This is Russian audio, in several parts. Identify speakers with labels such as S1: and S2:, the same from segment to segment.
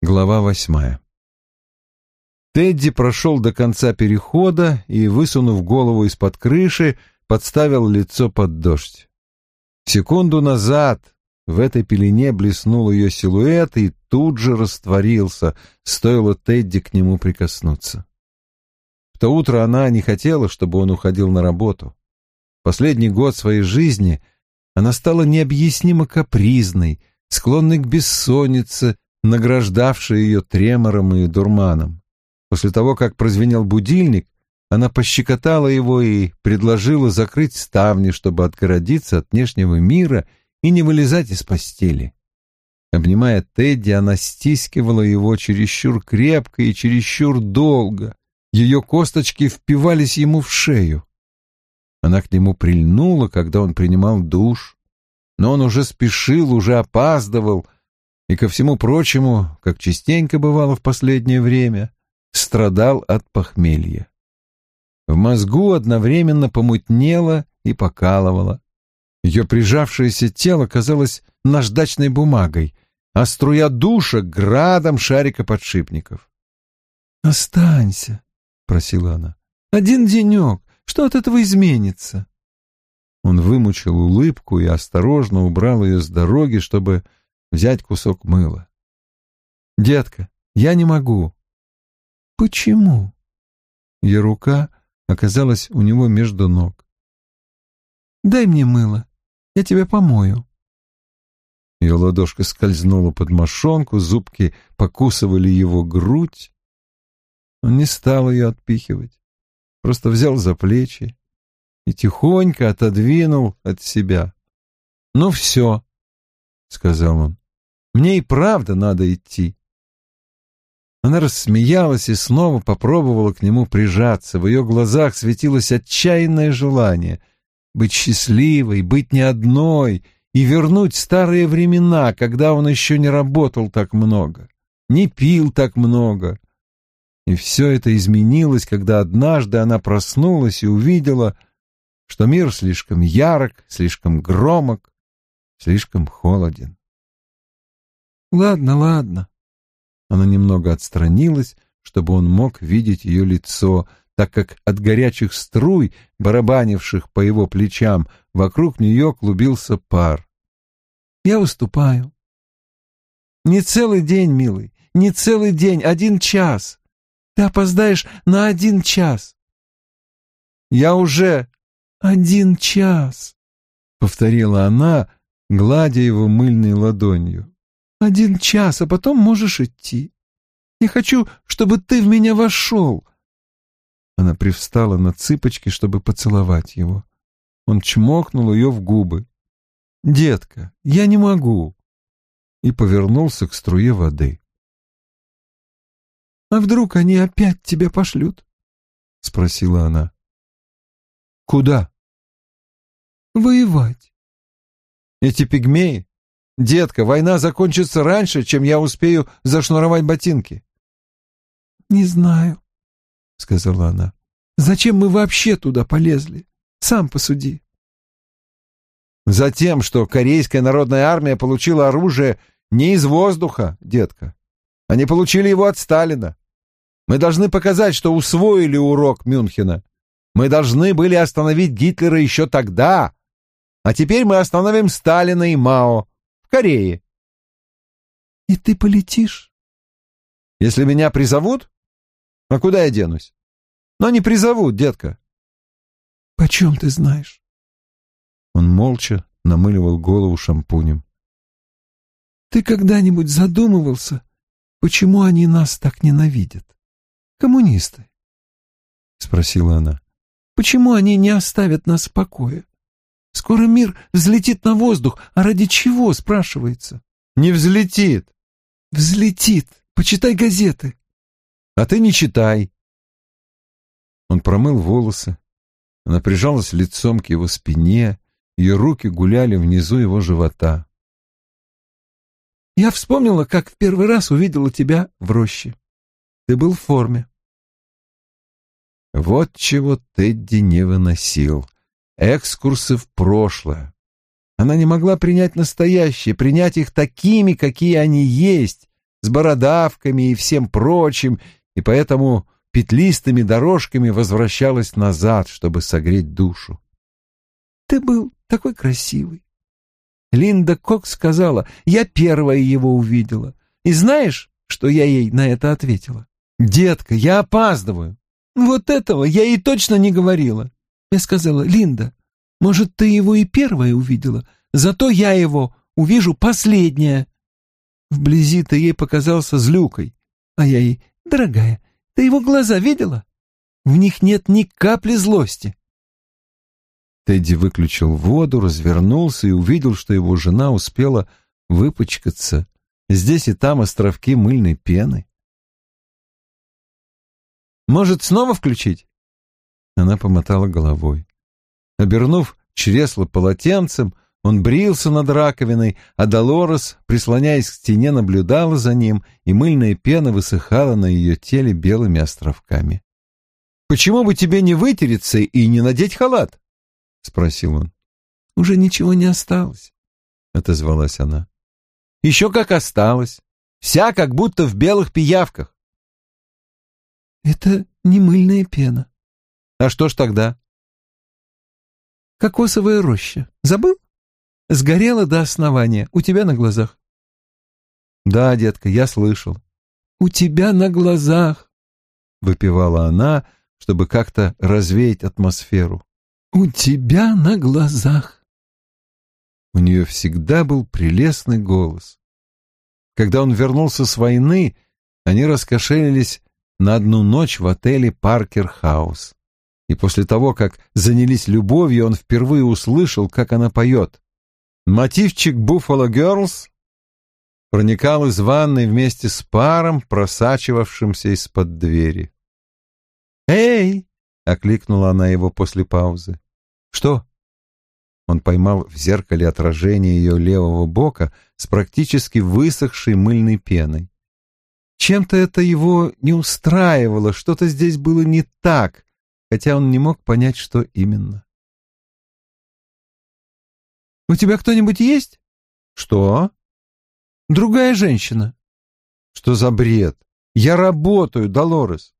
S1: Глава восьмая. Тедди прошел до конца перехода и, высунув голову из-под крыши, подставил лицо под дождь. Секунду назад в этой пелене блеснул ее силуэт и тут же растворился, стоило Тедди к нему прикоснуться. В то утро она не хотела, чтобы он уходил на работу. Последний год своей жизни она стала необъяснимо капризной, склонной к бессоннице, награждавшей ее тремором и дурманом. После того, как прозвенел будильник, она пощекотала его и предложила закрыть ставни, чтобы отгородиться от внешнего мира и не вылезать из постели. Обнимая Тедди, она стискивала его чересчур крепко и чересчур долго. Ее косточки впивались ему в шею. Она к нему прильнула, когда он принимал душ, но он уже спешил, уже опаздывал, и, ко всему прочему, как частенько бывало в последнее время, страдал от похмелья. В мозгу одновременно помутнело и покалывало. Ее прижавшееся тело казалось наждачной бумагой, а струя душа — градом шарикоподшипников. «Останься», — просила она, — «один денек, что от этого изменится?» Он вымучил улыбку и осторожно убрал ее с дороги, чтобы взять кусок мыла. «Детка, я не могу». «Почему?» Ее рука оказалась у него между ног. «Дай мне мыло, я тебя помою». Ее ладошка скользнула под мошонку, зубки покусывали его грудь. Он не стал ее отпихивать, просто взял за плечи и тихонько отодвинул от себя. «Ну все», — сказал он, — «мне и правда надо идти». Она рассмеялась и снова попробовала к нему прижаться. В ее глазах светилось отчаянное желание быть счастливой, быть не одной и вернуть старые времена, когда он еще не работал так много, не пил так много. И все это изменилось, когда однажды она проснулась и увидела, что мир слишком ярок, слишком громок, слишком холоден. «Ладно, ладно», она немного отстранилась, чтобы он мог видеть ее лицо, так как от горячих струй, барабанивших по его плечам, вокруг нее клубился пар. «Я выступаю». «Не целый день, милый, не целый день, один час. Ты опоздаешь на один час». «Я уже...» «Один час», — повторила она, гладя его мыльной ладонью. Один час, а потом можешь идти. Я хочу, чтобы ты в меня вошел. Она привстала на цыпочки, чтобы поцеловать его. Он чмокнул ее в губы. «Детка, я не могу!» И повернулся к струе воды. «А вдруг они опять тебя пошлют?» — спросила она. «Куда?» «Воевать». «Эти пигмеи? Детка, война закончится раньше, чем я успею зашнуровать ботинки. Не знаю, сказала она. Зачем мы вообще туда полезли? Сам посуди. Затем, что Корейская народная армия получила оружие не из воздуха, детка. Они получили его от Сталина. Мы должны показать, что усвоили урок Мюнхена. Мы должны были остановить Гитлера еще тогда. А теперь мы остановим Сталина и Мао. Корее. И ты полетишь? Если меня призовут? А куда я денусь? Но не призовут, детка. Почем ты знаешь? Он молча намыливал голову шампунем. Ты когда-нибудь задумывался, почему они нас так ненавидят? Коммунисты? Спросила она. Почему они не оставят нас в покое? Скоро мир взлетит на воздух, а ради чего, спрашивается? Не взлетит. Взлетит. Почитай газеты. А ты не читай. Он промыл волосы. Она прижалась лицом к его спине, ее руки гуляли внизу его живота. Я вспомнила, как в первый раз увидела тебя в роще. Ты был в форме. Вот чего Тедди не выносил экскурсы в прошлое. Она не могла принять настоящее, принять их такими, какие они есть, с бородавками и всем прочим, и поэтому петлистыми дорожками возвращалась назад, чтобы согреть душу. «Ты был такой красивый!» Линда Кокс сказала, «Я первая его увидела. И знаешь, что я ей на это ответила? Детка, я опаздываю. Вот этого я ей точно не говорила. Я сказала, Линда, может, ты его и первая увидела, зато я его увижу последняя. Вблизи ты ей показался злюкой, а я ей, дорогая, ты его глаза видела? В них нет ни капли злости. Тедди выключил воду, развернулся и увидел, что его жена успела выпачкаться. Здесь и там островки мыльной пены. «Может, снова включить?» Она помотала головой. Обернув чресло полотенцем, он брился над раковиной, а Долорес, прислоняясь к стене, наблюдала за ним, и мыльная пена высыхала на ее теле белыми островками. «Почему бы тебе не вытереться и не надеть халат?» — спросил он. «Уже ничего не осталось», — отозвалась она. «Еще как осталось. Вся как будто в белых пиявках». «Это не мыльная пена». «А что ж тогда?» «Кокосовая роща. Забыл?» Сгорела до основания, у тебя на глазах. Да, детка, я слышал. У тебя на глазах, выпивала она, чтобы как-то развеять атмосферу. У тебя на глазах. У нее всегда был прелестный голос. Когда он вернулся с войны, они раскошелились на одну ночь в отеле «Паркер Хаус». И после того, как занялись любовью, он впервые услышал, как она поет. Мотивчик «Буффало Герлс» проникал из ванной вместе с паром, просачивавшимся из-под двери. «Эй!» — окликнула она его после паузы. «Что?» Он поймал в зеркале отражение ее левого бока с практически высохшей мыльной пеной. Чем-то это его не устраивало, что-то здесь было не так, хотя он не мог понять, что именно. У тебя кто-нибудь есть? Что? Другая женщина. Что за бред? Я работаю, Долорес.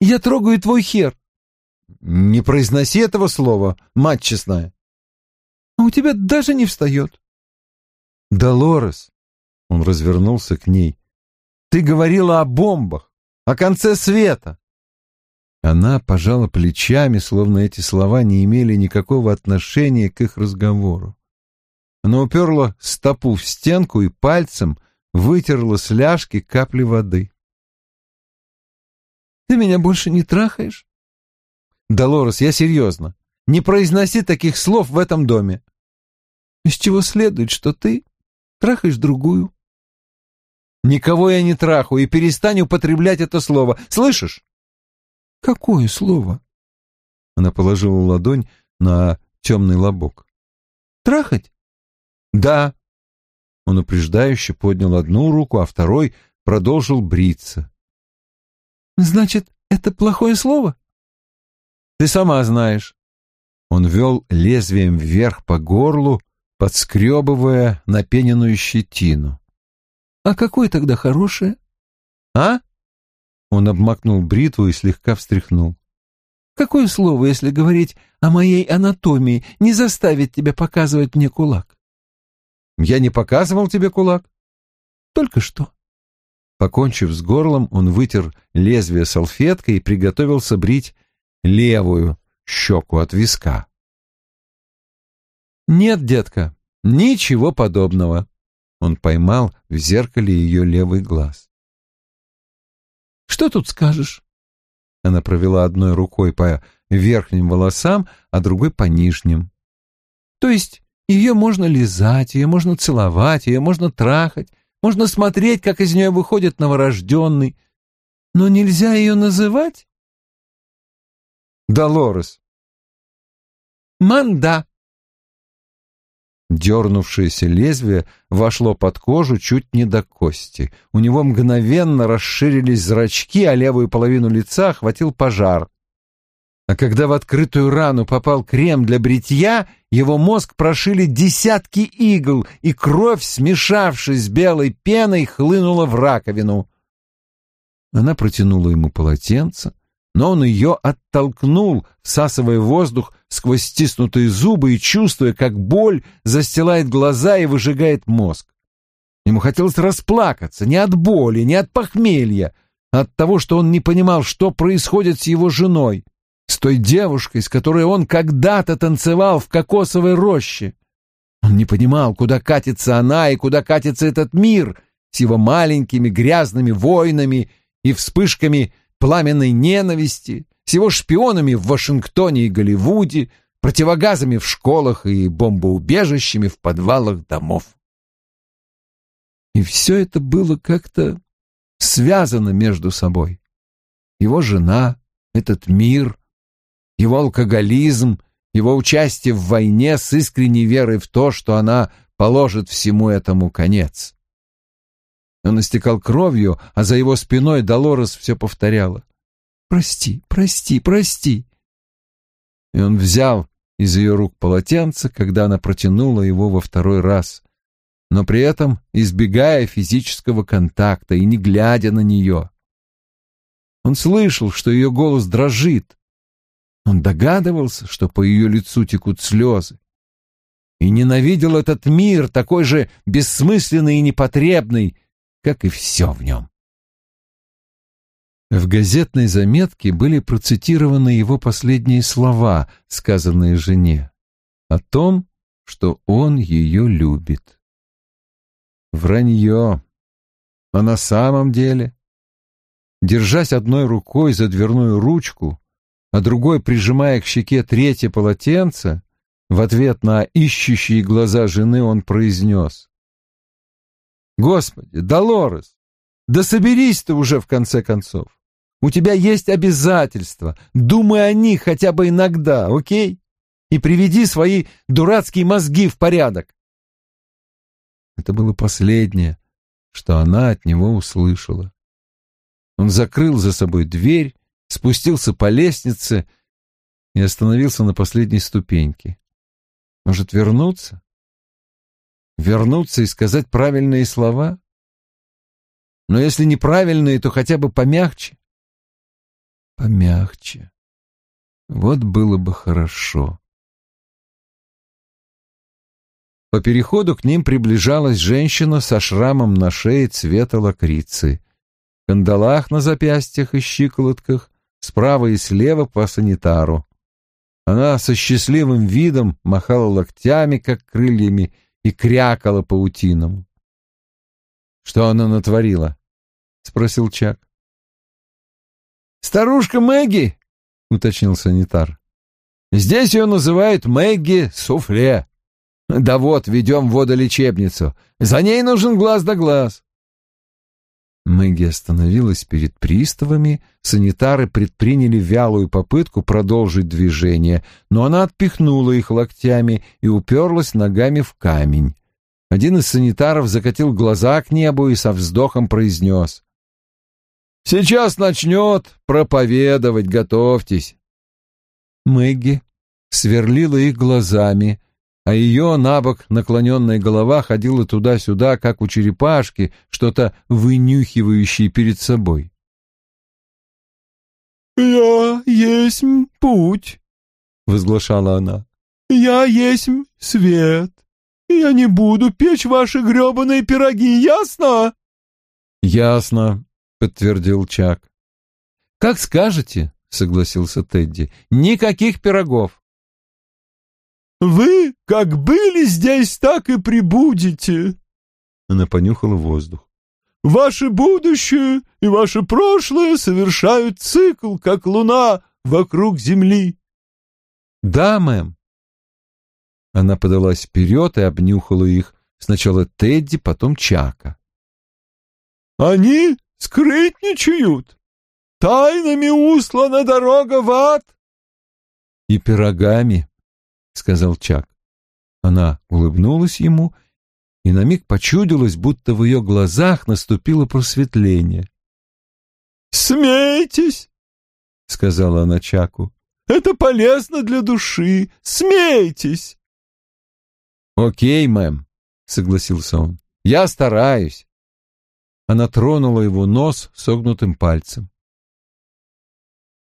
S1: Я трогаю твой хер. Не произноси этого слова, мать честная. А у тебя даже не встает. Долорес. Он развернулся к ней. Ты говорила о бомбах, о конце света. Она пожала плечами, словно эти слова не имели никакого отношения к их разговору. Она уперла стопу в стенку и пальцем вытерла с ляжки капли воды. «Ты меня больше не трахаешь?» «Долорес, я серьезно. Не произноси таких слов в этом доме». «Из чего следует, что ты трахаешь другую?» «Никого я не трахаю, и перестань употреблять это слово. Слышишь?» «Какое слово?» Она положила ладонь на темный лобок. «Трахать?» «Да». Он упреждающе поднял одну руку, а второй продолжил бриться. «Значит, это плохое слово?» «Ты сама знаешь». Он вел лезвием вверх по горлу, подскребывая напененную щетину. «А какое тогда хорошее?» «А?» Он обмакнул бритву и слегка встряхнул. «Какое слово, если говорить о моей анатомии, не заставит тебя показывать мне кулак?» «Я не показывал тебе кулак?» «Только что». Покончив с горлом, он вытер лезвие салфеткой и приготовился брить левую щеку от виска. «Нет, детка, ничего подобного». Он поймал в зеркале ее левый глаз. Что тут скажешь?» Она провела одной рукой по верхним волосам, а другой по нижним. «То есть ее можно лизать, ее можно целовать, ее можно трахать, можно смотреть, как из нее выходит новорожденный, но нельзя ее называть?» «Долорес». «Манда», Дернувшееся лезвие вошло под кожу чуть не до кости. У него мгновенно расширились зрачки, а левую половину лица охватил пожар. А когда в открытую рану попал крем для бритья, его мозг прошили десятки игл, и кровь, смешавшись с белой пеной, хлынула в раковину. Она протянула ему полотенце, но он ее оттолкнул, всасывая воздух сквозь стиснутые зубы и чувствуя, как боль застилает глаза и выжигает мозг. Ему хотелось расплакаться не от боли, не от похмелья, а от того, что он не понимал, что происходит с его женой, с той девушкой, с которой он когда-то танцевал в кокосовой роще. Он не понимал, куда катится она и куда катится этот мир с его маленькими грязными войнами и вспышками пламенной ненависти, с его шпионами в Вашингтоне и Голливуде, противогазами в школах и бомбоубежищами в подвалах домов. И все это было как-то связано между собой. Его жена, этот мир, его алкоголизм, его участие в войне с искренней верой в то, что она положит всему этому конец. Он истекал кровью, а за его спиной Долорес все повторяла. «Прости, прости, прости!» И он взял из ее рук полотенце, когда она протянула его во второй раз, но при этом избегая физического контакта и не глядя на нее. Он слышал, что ее голос дрожит. Он догадывался, что по ее лицу текут слезы. И ненавидел этот мир, такой же бессмысленный и непотребный, как и все в нем. В газетной заметке были процитированы его последние слова, сказанные жене, о том, что он ее любит. Вранье. А на самом деле, держась одной рукой за дверную ручку, а другой прижимая к щеке третье полотенце, в ответ на ищущие глаза жены он произнес. Господи, Долорес, да соберись ты уже в конце концов. У тебя есть обязательства. Думай о них хотя бы иногда, окей? И приведи свои дурацкие мозги в порядок. Это было последнее, что она от него услышала. Он закрыл за собой дверь, спустился по лестнице и остановился на последней ступеньке. Может, вернуться? Вернуться и сказать правильные слова? Но если неправильные, то хотя бы помягче. Помягче. Вот было бы хорошо. По переходу к ним приближалась женщина со шрамом на шее цвета лакрицы, в кандалах на запястьях и щиколотках, справа и слева по санитару. Она со счастливым видом махала локтями, как крыльями, и крякала паутиному. «Что она натворила?» — спросил Чак. «Старушка Мэгги», — уточнил санитар. «Здесь ее называют Мэгги Суфле. Да вот, ведем водолечебницу. За ней нужен глаз да глаз». Мэгги остановилась перед приставами, санитары предприняли вялую попытку продолжить движение, но она отпихнула их локтями и уперлась ногами в камень. Один из санитаров закатил глаза к небу и со вздохом произнес. «Сейчас начнет проповедовать, готовьтесь». Мэгги сверлила их глазами, а ее набок наклоненная голова ходила туда-сюда, как у черепашки, что-то вынюхивающее перед собой. «Я есть путь», — возглашала она. «Я есть свет. Я не буду печь ваши гребаные пироги, ясно?» «Ясно», — подтвердил Чак. «Как скажете», — согласился Тедди. «Никаких пирогов». «Вы как были здесь, так и прибудете!» Она понюхала воздух. «Ваше будущее и ваше прошлое совершают цикл, как луна вокруг Земли». «Да, мэм». Она подалась вперед и обнюхала их. Сначала Тедди, потом Чака. «Они скрытничают! Тайнами услана дорога в ад!» «И пирогами», — сказал Чак. Она улыбнулась ему, и на миг почудилось, будто в ее глазах наступило просветление. «Смейтесь!» — сказала она Чаку. «Это полезно для души! Смейтесь!» «Окей, мэм», — согласился он. «Я стараюсь». Она тронула его нос согнутым пальцем.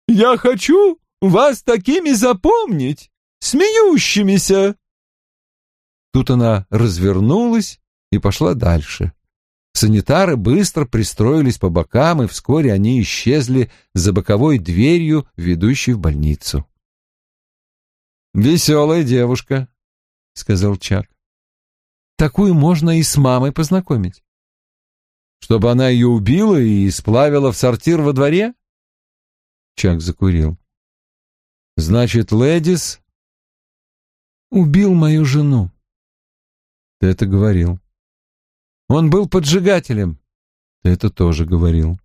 S2: «Я хочу вас такими запомнить, смеющимися!»
S1: Тут она развернулась и пошла дальше. Санитары быстро пристроились по бокам, и вскоре они исчезли за боковой дверью, ведущей в больницу. «Веселая девушка», — сказал Чак. «Такую можно и с мамой познакомить». «Чтобы она ее убила и сплавила в сортир во дворе?» Чак закурил. «Значит, Лэдис...» «Убил мою жену». «Ты это говорил». Он был поджигателем. Ты это тоже говорил.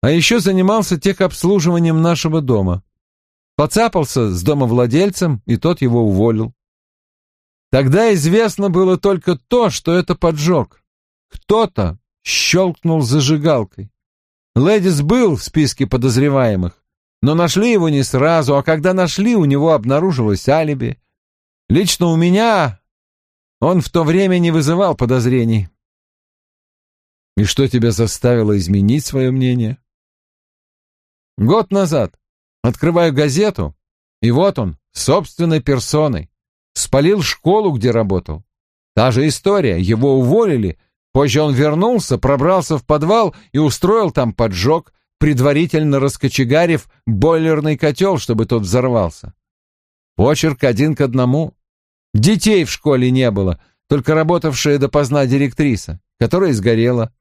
S1: А еще занимался техобслуживанием нашего дома. Поцапался с домовладельцем, и тот его уволил. Тогда известно было только то, что это поджог. Кто-то щелкнул зажигалкой. Лэдис был в списке подозреваемых, но нашли его не сразу, а когда нашли, у него обнаружилось алиби. Лично у меня он в то время не вызывал подозрений. И что тебя заставило изменить свое мнение? Год назад открываю газету, и вот он, собственной персоной. Спалил школу, где работал. Та же история, его уволили, позже он вернулся, пробрался в подвал и устроил там поджог, предварительно раскочегарив бойлерный котел, чтобы тот взорвался. Почерк один к одному. Детей в школе не было, только работавшая допоздна директриса, которая сгорела.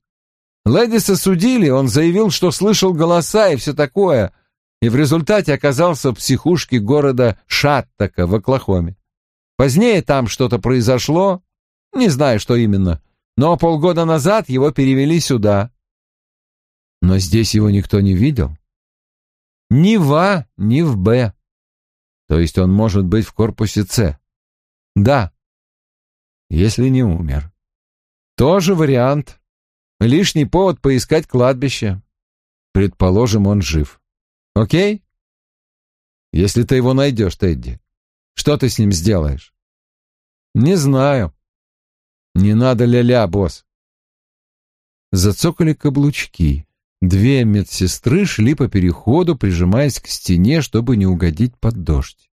S1: Лэдиса судили, он заявил, что слышал голоса и все такое, и в результате оказался в психушке города Шаттака в Оклахоме. Позднее там что-то произошло, не знаю, что именно, но полгода назад его перевели сюда. Но здесь его никто не видел. Ни в А, ни в Б. То есть он может быть в корпусе С. Да, если не умер. Тоже вариант. Лишний повод поискать кладбище. Предположим, он жив. Окей? Если ты его найдешь, Тедди, что ты с ним сделаешь? Не знаю. Не надо ля-ля, босс. Зацокали каблучки. Две медсестры шли по переходу, прижимаясь к стене, чтобы не угодить под дождь.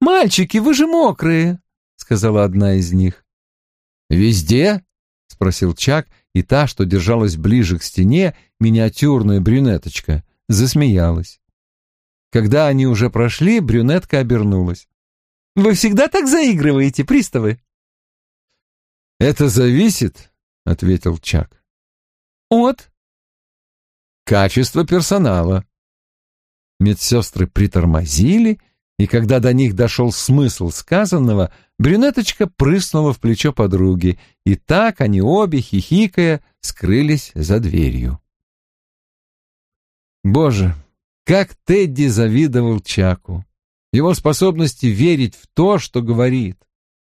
S2: «Мальчики, вы же мокрые!» — сказала одна из них.
S1: «Везде?» — спросил Чак и та, что держалась ближе к стене, миниатюрная брюнеточка, засмеялась. Когда они уже прошли, брюнетка обернулась.
S2: «Вы всегда так заигрываете, приставы?»
S1: «Это зависит», — ответил Чак.
S2: «От?»
S1: «Качество персонала». Медсестры притормозили, и когда до них дошел смысл сказанного, брюнеточка прыснула в плечо подруги, и так они обе, хихикая, скрылись за дверью. Боже, как Тедди завидовал Чаку, его способности верить в то, что говорит,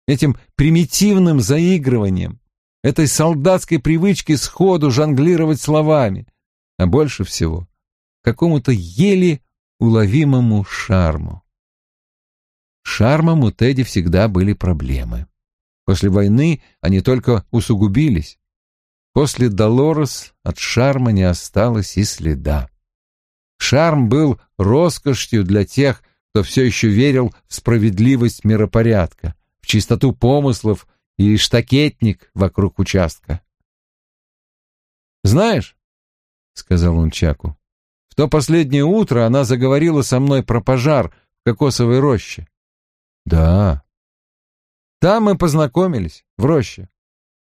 S1: этим примитивным заигрыванием, этой солдатской привычке сходу жонглировать словами, а больше всего какому-то еле уловимому шарму. Шармом у Тедди всегда были проблемы. После войны они только усугубились. После Долорес от шарма не осталось и следа. Шарм был роскошью для тех, кто все еще верил в справедливость миропорядка, в чистоту помыслов и штакетник вокруг участка. «Знаешь», — сказал он Чаку, — «в то последнее утро она заговорила со мной про пожар в кокосовой роще. Да. Там мы познакомились, в роще.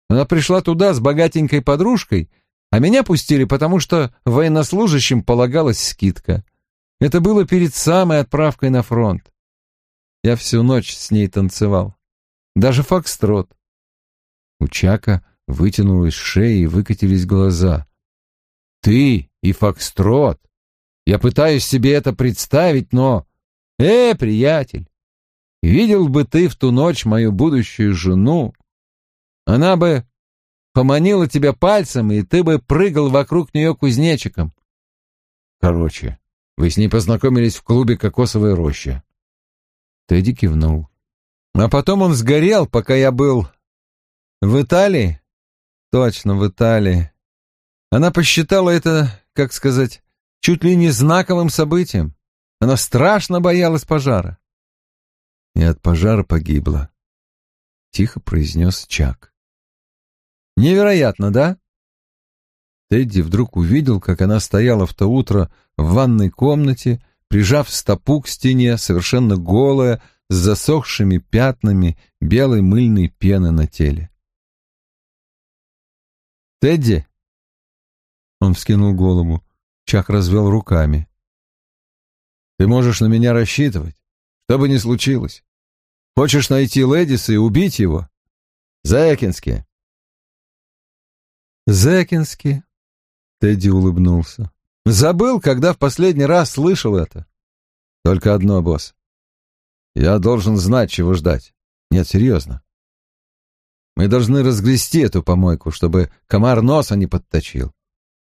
S1: Она пришла туда с богатенькой подружкой, а меня пустили, потому что военнослужащим полагалась скидка. Это было перед самой отправкой на фронт. Я всю ночь с ней танцевал. Даже фокстрот. У Чака вытянулась шея и выкатились глаза. «Ты и фокстрот! Я пытаюсь себе это представить, но...» «Э, приятель, Видел бы ты в ту ночь мою будущую жену, она бы поманила тебя пальцем, и ты бы прыгал вокруг нее кузнечиком. Короче, вы с ней познакомились в клубе «Кокосовая роща». Тедди кивнул. А потом он сгорел, пока я был в Италии. Точно, в Италии. Она посчитала это, как сказать, чуть ли не знаковым событием. Она страшно боялась пожара. И от пожара погибла. Тихо произнес Чак. Невероятно, да? Тедди вдруг увидел, как она стояла в то утро в ванной комнате, прижав стопу к стене, совершенно голая, с засохшими пятнами белой мыльной пены на теле. «Тедди!» Он вскинул голову. Чак развел руками. «Ты можешь на меня рассчитывать, что бы ни случилось. Хочешь найти Лэдиса и убить его? Зэкински!» «Зэкински!» Тедди улыбнулся. «Забыл, когда в последний раз слышал это?» «Только одно, босс. Я должен знать, чего ждать. Нет, серьезно. Мы должны разгрести эту помойку, чтобы комар носа не подточил.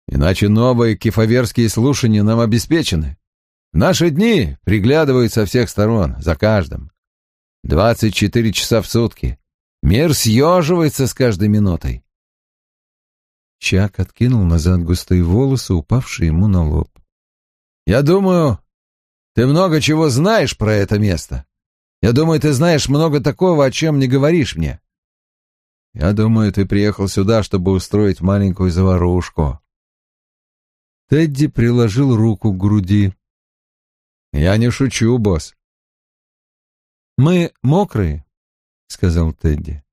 S1: Иначе новые кефаверские слушания нам обеспечены. В наши дни приглядывают со всех сторон, за каждым. Двадцать четыре часа в сутки. Мир съеживается с каждой минутой. Чак откинул назад густые волосы, упавшие ему на лоб. «Я думаю, ты много чего знаешь про это место. Я думаю, ты знаешь много такого, о чем не говоришь мне. Я думаю, ты приехал сюда, чтобы устроить маленькую заварушку. Тедди приложил руку к груди. Я не шучу, босс. Мы мокрые, сказал Тедди.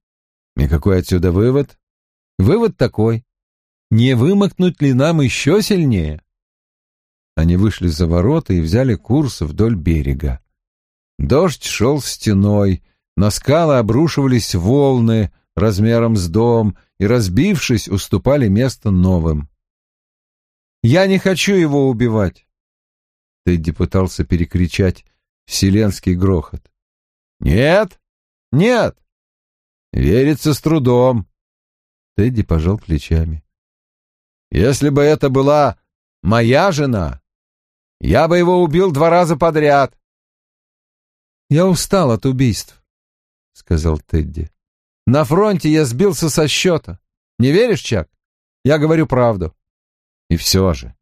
S1: И какой отсюда вывод? Вывод такой. Не вымокнуть ли нам еще сильнее? Они вышли за ворота и взяли курс вдоль берега. Дождь шел стеной, на скалы обрушивались волны размером с дом и, разбившись, уступали место новым. «Я не хочу его убивать!» Тедди пытался перекричать вселенский грохот. «Нет! Нет!» «Верится с трудом!» Тедди пожал плечами. «Если бы это была моя жена, я бы его убил два раза подряд. «Я устал от убийств», — сказал Тедди. «На фронте я сбился со счета. Не веришь, Чак? Я говорю правду». «И все же,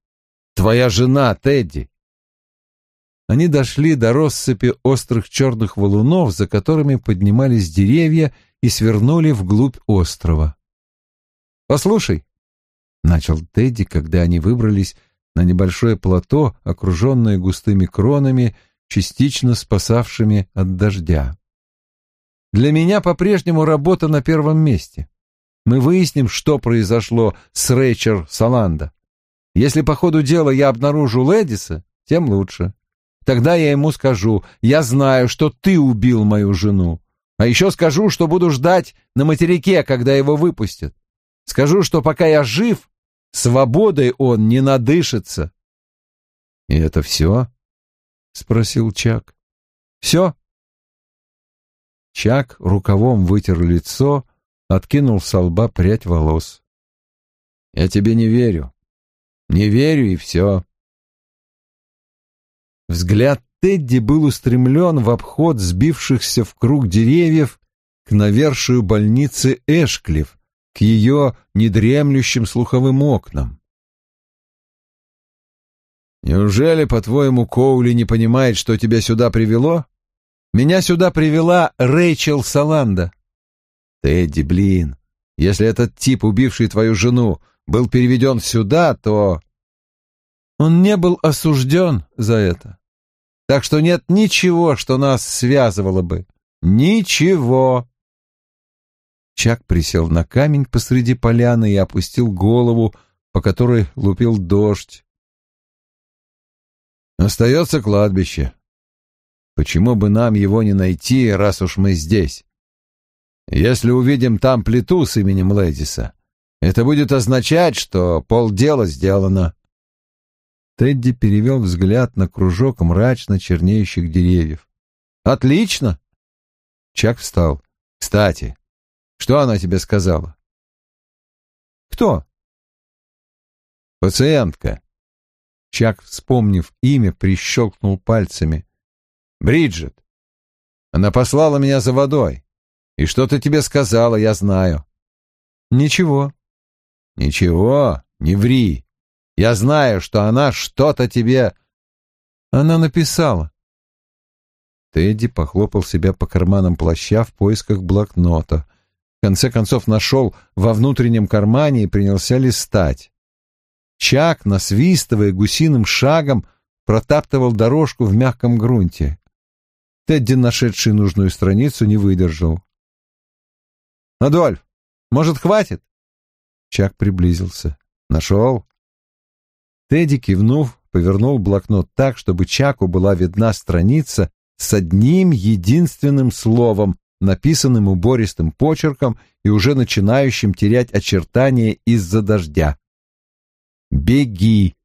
S1: твоя жена, Тедди». Они дошли до россыпи острых черных валунов, за которыми поднимались деревья, и свернули вглубь острова. «Послушай», — начал Тедди, когда они выбрались на небольшое плато, окруженное густыми кронами частично спасавшими от дождя. Для меня по-прежнему работа на первом месте. Мы выясним, что произошло с Рэйчер Саланда. Если по ходу дела я обнаружу Лэдиса, тем лучше. Тогда я ему скажу, я знаю, что ты убил мою жену. А еще скажу, что буду ждать на материке, когда его выпустят. Скажу, что пока я жив, свободой он не надышится. И это все? — спросил Чак. «Все?» Чак рукавом вытер лицо, откинул со лба прядь волос. «Я тебе не верю. Не верю, и все». Взгляд Тедди был устремлен в обход сбившихся в круг деревьев к навершию больницы Эшклифф, к ее недремлющим слуховым окнам. Неужели, по-твоему, Коули не понимает, что тебя сюда привело? Меня сюда привела Рэйчел Саланда. Тедди, блин, если этот тип, убивший твою жену, был переведен сюда, то... Он не был осужден за это. Так что нет ничего, что нас связывало бы. Ничего. Чак присел на камень посреди поляны и опустил голову, по которой лупил дождь. Остается кладбище. Почему бы нам его не найти, раз уж мы здесь? Если увидим там плиту с именем Лэдиса, это будет означать, что полдела сделано. Тедди перевел взгляд на кружок мрачно чернеющих деревьев. «Отлично!» Чак встал. «Кстати, что она тебе сказала?» «Кто?» «Пациентка. Чак, вспомнив имя, прищелкнул пальцами. «Бриджит. Она послала меня за водой. И что-то тебе сказала, я знаю.
S2: Ничего.
S1: Ничего, не ври. Я знаю, что она что-то тебе...
S2: Она написала.
S1: Тедди похлопал себя по карманам плаща в поисках блокнота. В конце концов нашел во внутреннем кармане и принялся листать. Чак, насвистывая гусиным шагом, протаптывал дорожку в мягком грунте. Тедди, нашедший нужную страницу, не выдержал. «Адольф, может, хватит?» Чак приблизился. «Нашел?» Тедди, кивнув, повернул блокнот так, чтобы Чаку была видна страница с одним единственным словом, написанным убористым почерком и уже начинающим терять очертания из-за дождя. «Беги!»